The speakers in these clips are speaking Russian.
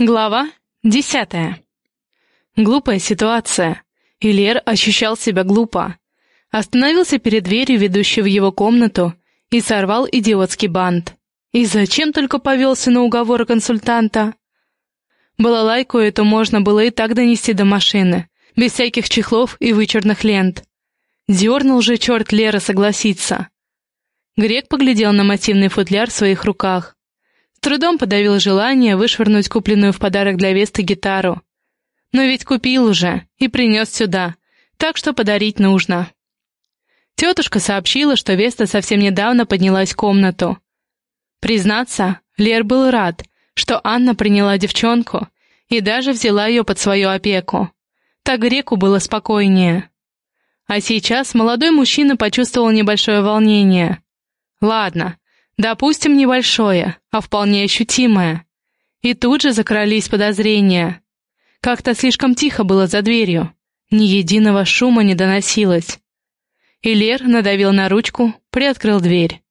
Глава десятая. Глупая ситуация. И Лер ощущал себя глупо. Остановился перед дверью, ведущей в его комнату, и сорвал идиотский бант. И зачем только повелся на уговоры консультанта? Балалайку эту можно было и так донести до машины, без всяких чехлов и вычурных лент. Дернул же черт Лера согласиться. Грек поглядел на массивный футляр в своих руках. Трудом подавил желание вышвырнуть купленную в подарок для Весты гитару. Но ведь купил уже и принес сюда, так что подарить нужно. Тетушка сообщила, что Веста совсем недавно поднялась в комнату. Признаться, Лер был рад, что Анна приняла девчонку и даже взяла ее под свою опеку. Так Греку было спокойнее. А сейчас молодой мужчина почувствовал небольшое волнение. Ладно, допустим, небольшое, а вполне ощутимое. И тут же закрались подозрения. Как-то слишком тихо было за дверью, ни единого шума не доносилось. И Лер надавил на ручку, приоткрыл дверь.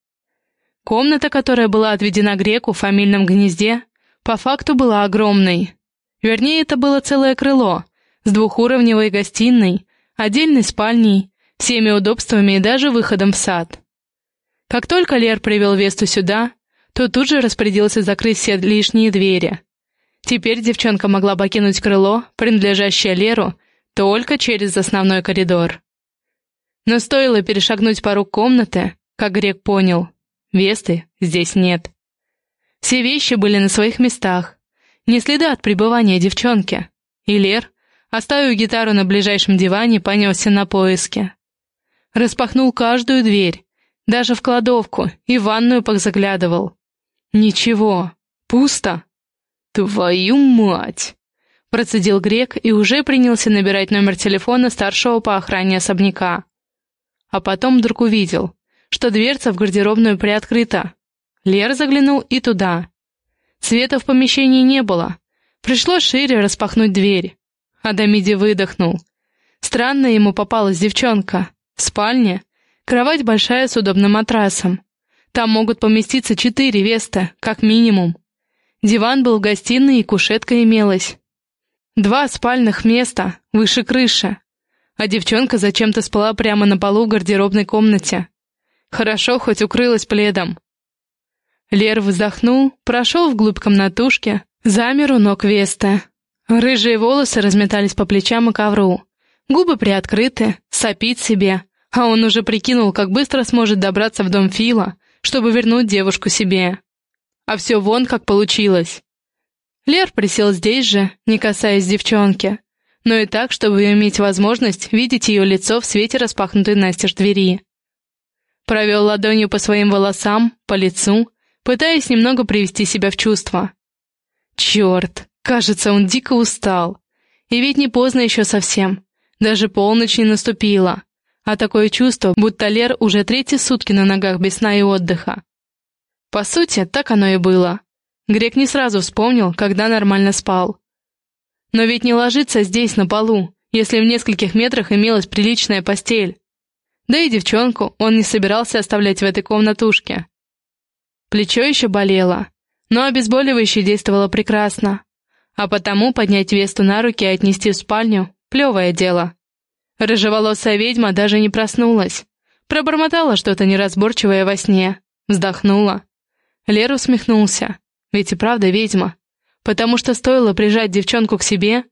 Комната, которая была отведена греку в фамильном гнезде, по факту была огромной. Вернее, это было целое крыло, с двухуровневой гостиной, отдельной спальней, всеми удобствами и даже выходом в сад. Как только Лер привел Весту сюда, то тут же распорядился закрыть все лишние двери. Теперь девчонка могла покинуть крыло, принадлежащее Леру, только через основной коридор. Но стоило перешагнуть порог комнаты, как Грек понял, Весты здесь нет. Все вещи были на своих местах, не следа от пребывания девчонки, и Лер, оставив гитару на ближайшем диване, понесся на поиски. Распахнул каждую дверь, даже в кладовку и в ванную заглядывал. Ничего, пусто. «Твою мать!» Процедил Грек и уже принялся набирать номер телефона старшего по охране особняка. А потом вдруг увидел, что дверца в гардеробную приоткрыта. Лер заглянул и туда. Света в помещении не было. Пришлось шире распахнуть дверь. Адамиди выдохнул. Странно ему попалась девчонка. В спальне Кровать большая с удобным матрасом. Там могут поместиться четыре веста, как минимум. Диван был в гостиной и кушетка имелась. Два спальных места, выше крыши. А девчонка зачем-то спала прямо на полу в гардеробной комнате. Хорошо, хоть укрылась пледом. Лер вздохнул, прошел вглубь комнатушки, замер у ног Веста. Рыжие волосы разметались по плечам и ковру. Губы приоткрыты, сопит себе, а он уже прикинул, как быстро сможет добраться в дом Фила, чтобы вернуть девушку себе. А все вон как получилось. Лер присел здесь же, не касаясь девчонки, но и так, чтобы иметь возможность видеть ее лицо в свете распахнутой настежь двери. Провел ладонью по своим волосам, по лицу, пытаясь немного привести себя в чувство. Черт, кажется, он дико устал. И ведь не поздно еще совсем. Даже полночь не наступила а такое чувство, будто Лер уже третьи сутки на ногах без сна и отдыха. По сути, так оно и было. Грек не сразу вспомнил, когда нормально спал. Но ведь не ложиться здесь, на полу, если в нескольких метрах имелась приличная постель. Да и девчонку он не собирался оставлять в этой комнатушке. Плечо еще болело, но обезболивающее действовало прекрасно. А потому поднять Весту на руки и отнести в спальню — плевое дело. Рыжеволосая ведьма даже не проснулась. Пробормотала что-то неразборчивое во сне. Вздохнула. Лер усмехнулся. Ведь и правда ведьма. Потому что стоило прижать девчонку к себе,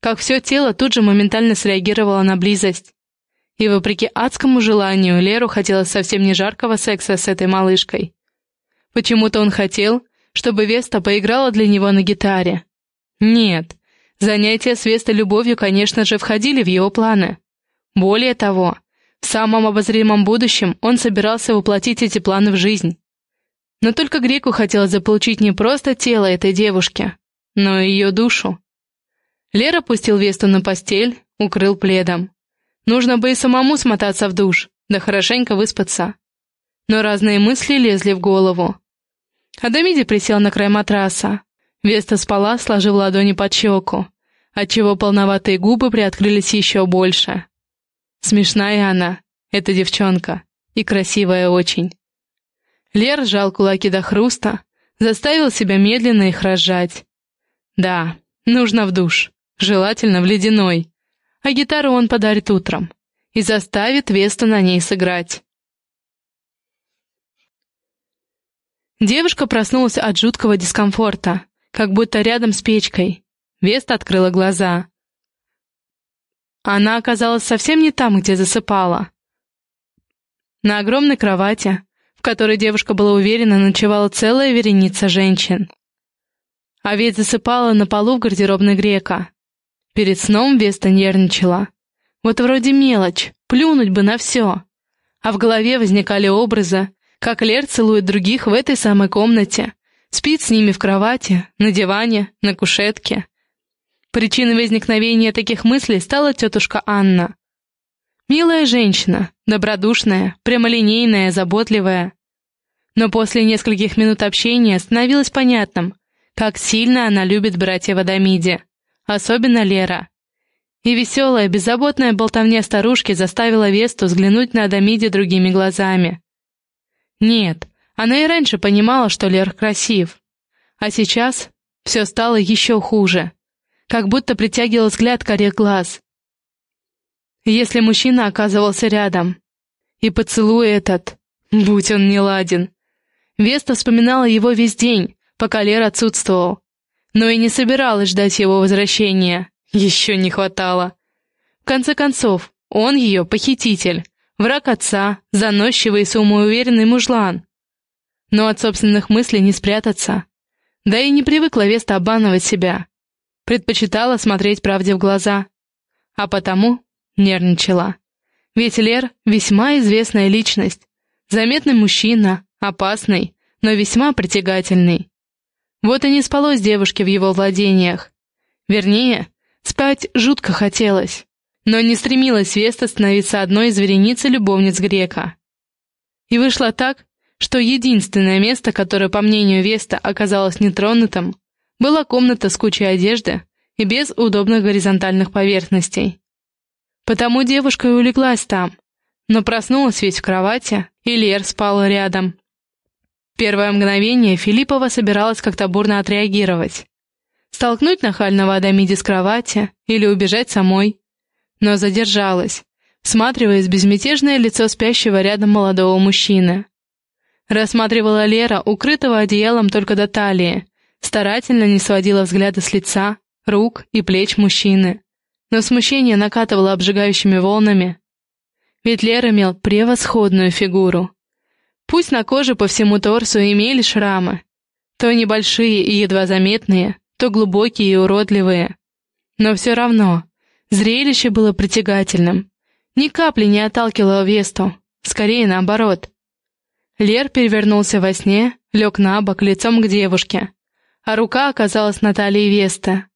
как все тело тут же моментально среагировало на близость. И вопреки адскому желанию, Леру хотелось совсем не жаркого секса с этой малышкой. Почему-то он хотел, чтобы Веста поиграла для него на гитаре. Нет, занятия с Вестой любовью, конечно же, входили в его планы. Более того, в самом обозримом будущем он собирался воплотить эти планы в жизнь. Но только Греку хотелось заполучить не просто тело этой девушки, но и ее душу. Лера пустил Весту на постель, укрыл пледом. Нужно бы и самому смотаться в душ, да хорошенько выспаться. Но разные мысли лезли в голову. Адамиди присел на край матраса. Веста спала, сложив ладони под щеку, отчего полноватые губы приоткрылись еще больше. Смешная она, эта девчонка, и красивая очень. Лер сжал кулаки до хруста, заставил себя медленно их разжать. Да, нужно в душ, желательно в ледяной. А гитару он подарит утром и заставит Весту на ней сыграть. Девушка проснулась от жуткого дискомфорта, как будто рядом с печкой. Веста открыла глаза. Она оказалась совсем не там, где засыпала. На огромной кровати, в которой девушка была уверена, ночевала целая вереница женщин. А ведь засыпала на полу в гардеробной грека. Перед сном Веста нервничала. Вот вроде мелочь, плюнуть бы на все. А в голове возникали образы, как Лер целует других в этой самой комнате, спит с ними в кровати, на диване, на кушетке. Причиной возникновения таких мыслей стала тетушка Анна. Милая женщина, добродушная, прямолинейная, заботливая. Но после нескольких минут общения становилось понятным, как сильно она любит братья Вадамиди, особенно Лера. И веселая, беззаботная болтовня старушки заставила Весту взглянуть на Адамиди другими глазами. Нет, она и раньше понимала, что Лер красив. А сейчас все стало еще хуже. Как будто притягивал взгляд корек глаз. Если мужчина оказывался рядом. И поцелуй этот, будь он не ладен. Веста вспоминала его весь день, пока Лер отсутствовал. Но и не собиралась ждать его возвращения. Еще не хватало. В конце концов, он ее похититель, враг отца, заносчивый и самоуверенный мужлан. Но от собственных мыслей не спрятаться. Да и не привыкла Веста обманывать себя. Предпочитала смотреть правде в глаза. А потому нервничала. Ведь Лер — весьма известная личность. Заметный мужчина, опасный, но весьма притягательный. Вот и не спалось девушке в его владениях. Вернее, спать жутко хотелось. Но не стремилась Веста становиться одной из вереницы любовниц Грека. И вышло так, что единственное место, которое, по мнению Веста, оказалось нетронутым, была комната с кучей одежды и без удобных горизонтальных поверхностей. Потому девушка и улеглась там, но проснулась ведь в кровати, и Лер спал рядом. Первое мгновение Филиппова собиралась как-то бурно отреагировать. Столкнуть нахального Адамиди с кровати или убежать самой. Но задержалась, всматриваясь в безмятежное лицо спящего рядом молодого мужчины. Рассматривала Лера, укрытого одеялом только до талии, старательно не сводила взгляда с лица, рук и плеч мужчины. Но смущение накатывало обжигающими волнами. Ведь Лер имел превосходную фигуру. Пусть на коже по всему торсу имели шрамы, то небольшие и едва заметные, то глубокие и уродливые. Но все равно, зрелище было притягательным. Ни капли не отталкивало Весту, скорее наоборот. Лер перевернулся во сне, лег на бок лицом к девушке, а рука оказалась на талии Веста.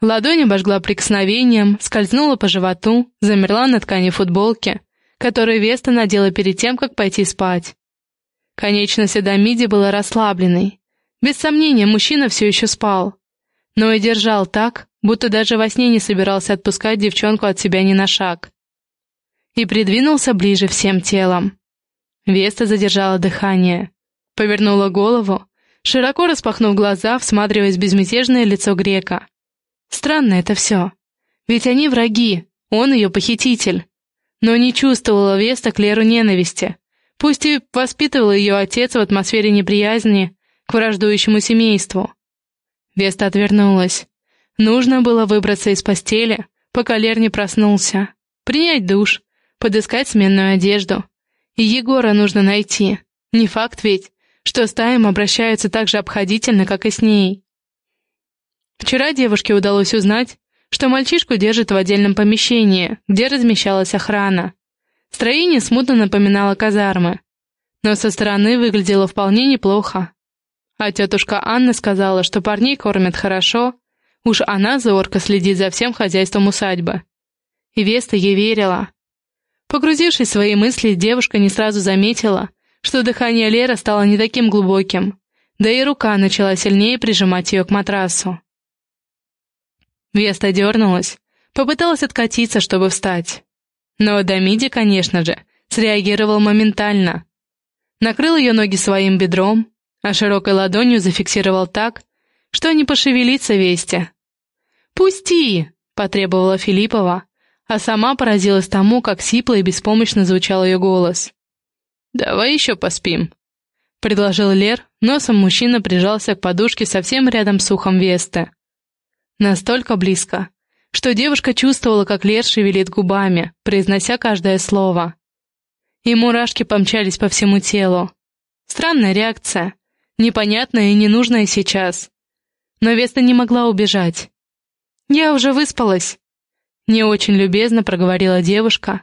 Ладонь обожгла прикосновением, скользнула по животу, замерла на ткани футболки, которую Веста надела перед тем, как пойти спать. Конечность Адамиди была расслабленной. Без сомнения, мужчина все еще спал. Но и держал так, будто даже во сне не собирался отпускать девчонку от себя ни на шаг. И придвинулся ближе всем телом. Веста задержала дыхание. Повернула голову, широко распахнув глаза, всматриваясь в безмятежное лицо грека. Странно это все. Ведь они враги, он ее похититель. Но не чувствовала Веста к Леру ненависти, Пусть и воспитывал ее отец в атмосфере неприязни к враждующему семейству. Веста отвернулась. Нужно было выбраться из постели, пока Лер не проснулся, принять душ, подыскать сменную одежду. И Егора нужно найти. Не факт ведь, что с Таем обращаются так же обходительно, как и с ней. Вчера девушке удалось узнать, что мальчишку держат в отдельном помещении, где размещалась охрана. Строение смутно напоминало казармы, но со стороны выглядело вполне неплохо. А тетушка Анна сказала, что парней кормят хорошо, уж она зорко следит за всем хозяйством усадьбы. И Веста ей верила. Погрузившись в свои мысли, девушка не сразу заметила, что дыхание Леры стало не таким глубоким, да и рука начала сильнее прижимать ее к матрасу. Веста дернулась, попыталась откатиться, чтобы встать. Но Дамиди, конечно же, среагировал моментально. Накрыл ее ноги своим бедром, а широкой ладонью зафиксировал так, что не пошевелится вести. «Пусти!» — потребовала Филиппова, а сама поразилась тому, как сипло и беспомощно звучал ее голос. «Давай еще поспим», — предложил Лер, носом мужчина прижался к подушке совсем рядом с ухом Весты. Настолько близко, что девушка чувствовала, как Лер шевелит губами, произнося каждое слово. И мурашки помчались по всему телу. Странная реакция, непонятная и ненужная сейчас. Но Веста не могла убежать. «Я уже выспалась», — не очень любезно проговорила девушка.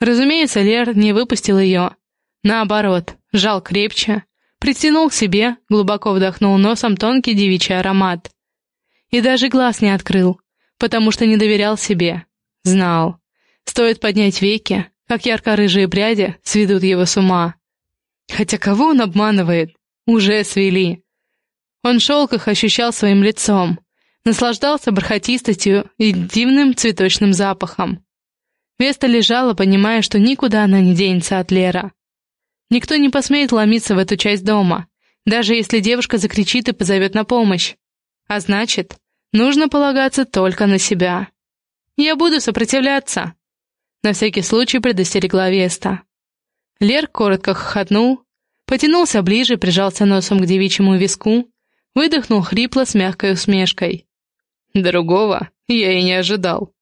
Разумеется, Лер не выпустил ее. Наоборот, жал крепче, притянул к себе, глубоко вдохнул носом тонкий девичий аромат. И даже глаз не открыл, потому что не доверял себе. Знал. Стоит поднять веки, как ярко-рыжие пряди сведут его с ума. Хотя кого он обманывает? Уже свели. Он шел, как ощущал своим лицом, наслаждался бархатистостью и дивным цветочным запахом. Веста лежала, понимая, что никуда она не денется от Лера. Никто не посмеет ломиться в эту часть дома, даже если девушка закричит и позовет на помощь. А значит, нужно полагаться только на себя. «Я буду сопротивляться», — на всякий случай предостерегла Веста. Лер коротко хохотнул, потянулся ближе, прижался носом к девичьему виску, выдохнул хрипло с мягкой усмешкой. «Другого я и не ожидал».